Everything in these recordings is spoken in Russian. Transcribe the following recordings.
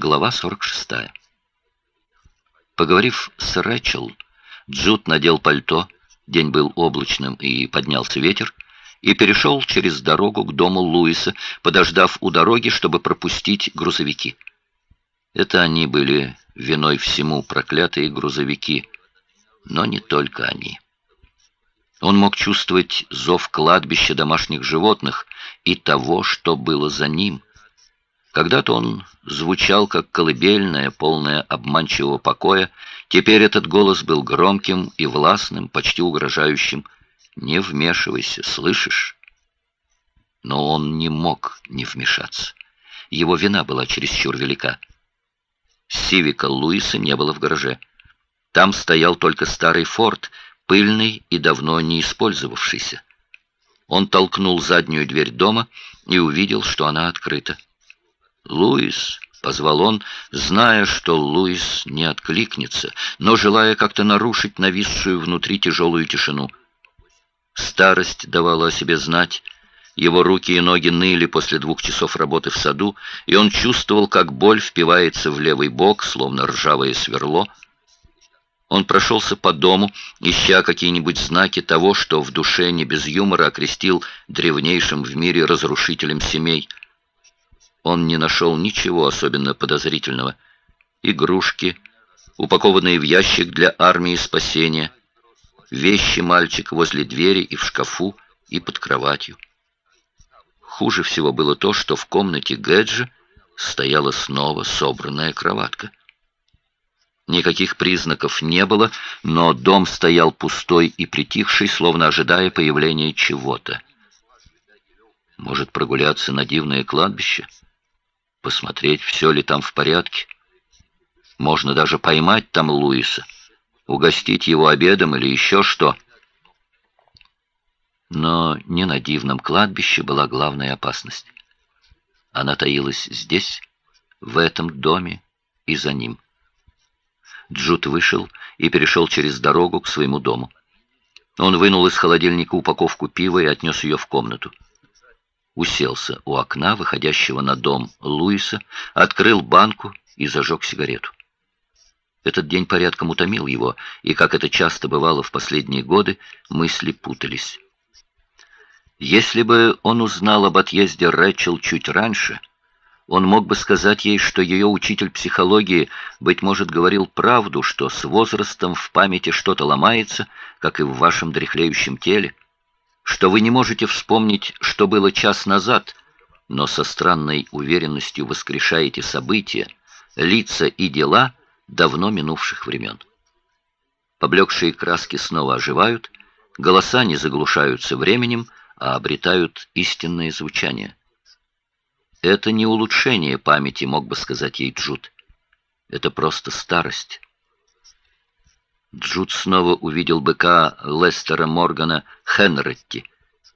Глава 46. Поговорив с Рэчел, Джуд надел пальто, день был облачным и поднялся ветер, и перешел через дорогу к дому Луиса, подождав у дороги, чтобы пропустить грузовики. Это они были виной всему проклятые грузовики, но не только они. Он мог чувствовать зов кладбища домашних животных и того, что было за ним. Когда-то он звучал как колыбельная, полная обманчивого покоя. Теперь этот голос был громким и властным, почти угрожающим. «Не вмешивайся, слышишь?» Но он не мог не вмешаться. Его вина была чересчур велика. Сивика Луиса не было в гараже. Там стоял только старый форт, пыльный и давно не использовавшийся. Он толкнул заднюю дверь дома и увидел, что она открыта. «Луис!» — позвал он, зная, что Луис не откликнется, но желая как-то нарушить нависшую внутри тяжелую тишину. Старость давала о себе знать, его руки и ноги ныли после двух часов работы в саду, и он чувствовал, как боль впивается в левый бок, словно ржавое сверло. Он прошелся по дому, ища какие-нибудь знаки того, что в душе не без юмора окрестил древнейшим в мире разрушителем семей — он не нашел ничего особенно подозрительного. Игрушки, упакованные в ящик для армии спасения, вещи мальчика возле двери и в шкафу, и под кроватью. Хуже всего было то, что в комнате Гэджи стояла снова собранная кроватка. Никаких признаков не было, но дом стоял пустой и притихший, словно ожидая появления чего-то. Может, прогуляться на дивное кладбище? Посмотреть, все ли там в порядке. Можно даже поймать там Луиса, угостить его обедом или еще что. Но не на дивном кладбище была главная опасность. Она таилась здесь, в этом доме и за ним. Джуд вышел и перешел через дорогу к своему дому. Он вынул из холодильника упаковку пива и отнес ее в комнату уселся у окна, выходящего на дом Луиса, открыл банку и зажег сигарету. Этот день порядком утомил его, и, как это часто бывало в последние годы, мысли путались. Если бы он узнал об отъезде Рэчел чуть раньше, он мог бы сказать ей, что ее учитель психологии, быть может, говорил правду, что с возрастом в памяти что-то ломается, как и в вашем дряхлеющем теле, что вы не можете вспомнить, что было час назад, но со странной уверенностью воскрешаете события, лица и дела давно минувших времен. Поблекшие краски снова оживают, голоса не заглушаются временем, а обретают истинное звучание. Это не улучшение памяти, мог бы сказать ей Джуд. Это просто старость. Джуд снова увидел быка Лестера Моргана Хенретти,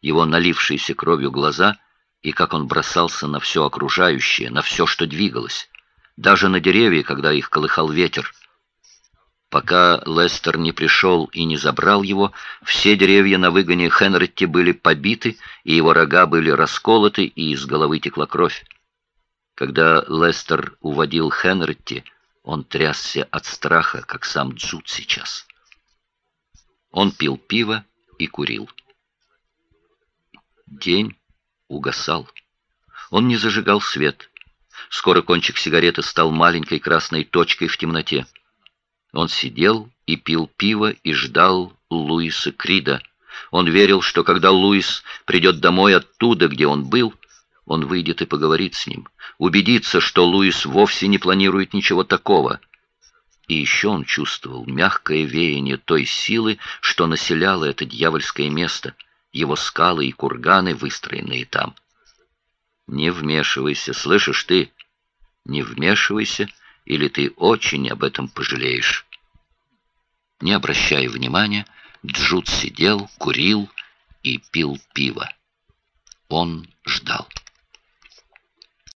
его налившиеся кровью глаза и как он бросался на все окружающее, на все, что двигалось, даже на деревья, когда их колыхал ветер. Пока Лестер не пришел и не забрал его, все деревья на выгоне Хенретти были побиты, и его рога были расколоты, и из головы текла кровь. Когда Лестер уводил Хенретти, он трясся от страха, как сам Джуд сейчас. Он пил пиво и курил. День угасал. Он не зажигал свет. Скоро кончик сигареты стал маленькой красной точкой в темноте. Он сидел и пил пиво и ждал Луиса Крида. Он верил, что когда Луис придет домой оттуда, где он был, он выйдет и поговорит с ним, убедится, что Луис вовсе не планирует ничего такого. И еще он чувствовал мягкое веяние той силы, что населяло это дьявольское место, его скалы и курганы, выстроенные там. «Не вмешивайся, слышишь ты? Не вмешивайся, или ты очень об этом пожалеешь». Не обращая внимания, Джуд сидел, курил и пил пиво. Он ждал.